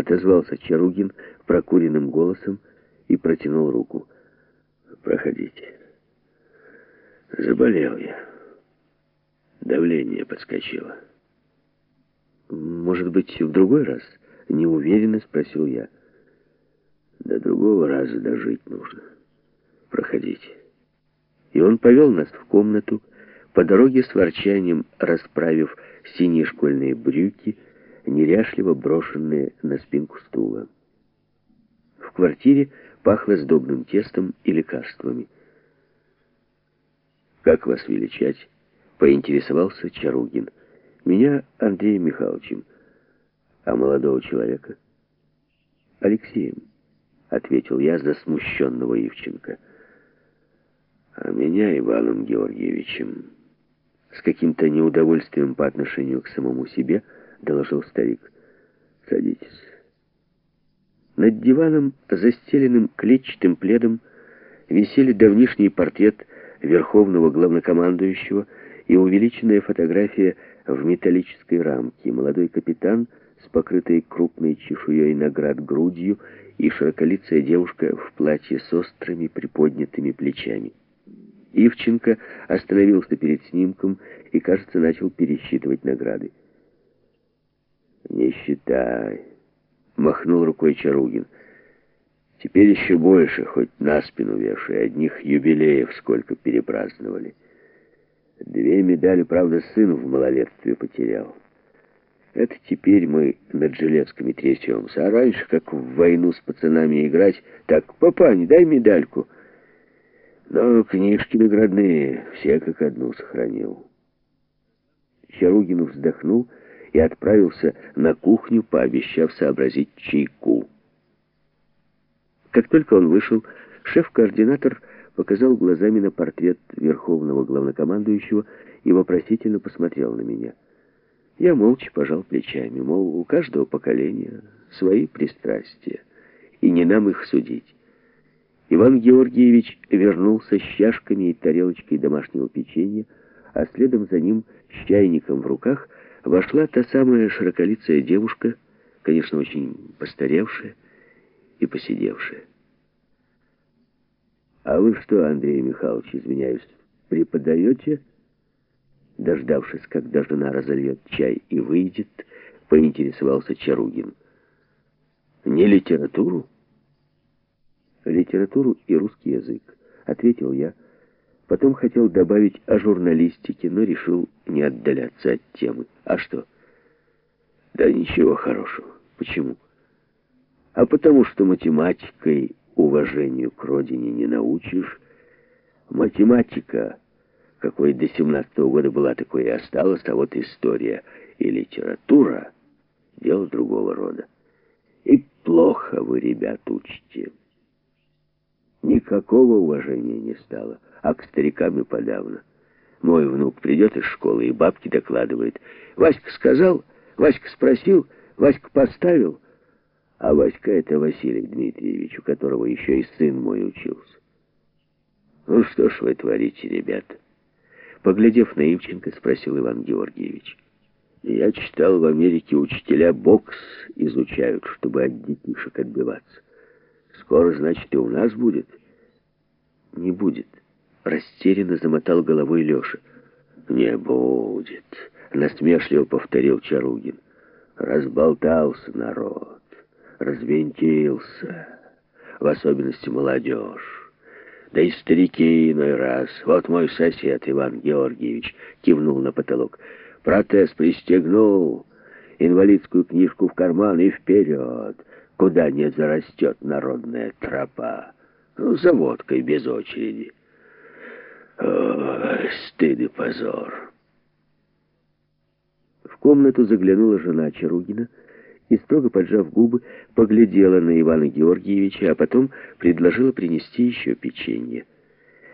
отозвался Чаругин прокуренным голосом и протянул руку. «Проходите». Заболел я. Давление подскочило. «Может быть, в другой раз?» — неуверенно спросил я. «До другого раза дожить нужно. Проходите». И он повел нас в комнату, по дороге с ворчанием расправив синие школьные брюки, неряшливо брошенные на спинку стула. В квартире пахло сдобным тестом и лекарствами. «Как вас величать?» — поинтересовался Чаругин. «Меня Андреем Михайловичем, а молодого человека?» «Алексеем», — ответил я за смущенного Ивченко. «А меня Иваном Георгиевичем». С каким-то неудовольствием по отношению к самому себе доложил старик. «Садитесь». Над диваном, застеленным клетчатым пледом, висели давнишний портрет верховного главнокомандующего и увеличенная фотография в металлической рамке. Молодой капитан с покрытой крупной чешуей наград грудью и широколицая девушка в платье с острыми приподнятыми плечами. Ивченко остановился перед снимком и, кажется, начал пересчитывать награды. «Не считай», — махнул рукой Чаругин. Теперь еще больше, хоть на спину вешай. Одних юбилеев сколько перепраздновали. Две медали, правда, сын в малолетстве потерял. Это теперь мы над железками трясемся. А раньше, как в войну с пацанами играть, так, папань, дай медальку. Но книжки наградные все как одну сохранил. Чаругин вздохнул и отправился на кухню, пообещав сообразить чайку. Как только он вышел, шеф-координатор показал глазами на портрет верховного главнокомандующего и вопросительно посмотрел на меня. Я молча пожал плечами, мол, у каждого поколения свои пристрастия, и не нам их судить. Иван Георгиевич вернулся с чашками и тарелочкой домашнего печенья, а следом за ним, с чайником в руках, вошла та самая широколицая девушка, конечно, очень постаревшая, и посидевшая. «А вы что, Андрей Михайлович, извиняюсь, преподаете?» Дождавшись, когда жена разольет чай и выйдет, поинтересовался Чаругин. «Не литературу?» «Литературу и русский язык», — ответил я. Потом хотел добавить о журналистике, но решил не отдаляться от темы. «А что?» «Да ничего хорошего. Почему?» а потому что математикой уважению к родине не научишь. Математика, какой до семнадцатого года была, такой и осталась, а вот история и литература — дело другого рода. И плохо вы, ребят, учите. Никакого уважения не стало, а к старикам и подавно. Мой внук придет из школы и бабки докладывает. Васька сказал, Васька спросил, Васька поставил — а Васька это Василий Дмитриевич, у которого еще и сын мой учился. Ну что ж вы творите, ребята? Поглядев на Ивченко, спросил Иван Георгиевич. Я читал, в Америке учителя бокс изучают, чтобы от детишек отбиваться. Скоро, значит, и у нас будет? Не будет. Растерянно замотал головой Леша. Не будет, насмешливо повторил Чаругин. Разболтался народ развинтился, в особенности молодежь. Да и старики иной раз. Вот мой сосед Иван Георгиевич кивнул на потолок. Протез пристегнул, инвалидскую книжку в карман и вперед, куда не зарастет народная тропа. Ну, за водкой без очереди. О, стыд и позор. В комнату заглянула жена Чаругина, и, строго поджав губы, поглядела на Ивана Георгиевича, а потом предложила принести еще печенье.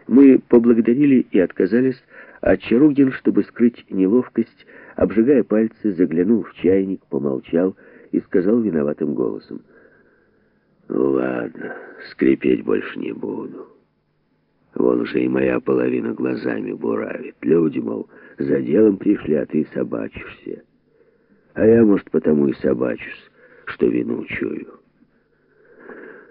Мы поблагодарили и отказались, а Чаругин, чтобы скрыть неловкость, обжигая пальцы, заглянул в чайник, помолчал и сказал виноватым голосом. «Ну ладно, скрипеть больше не буду. Вон уже и моя половина глазами буравит. Люди, мол, за делом пришли, а ты собачишься». А я, может, потому и собачусь, что вину чую.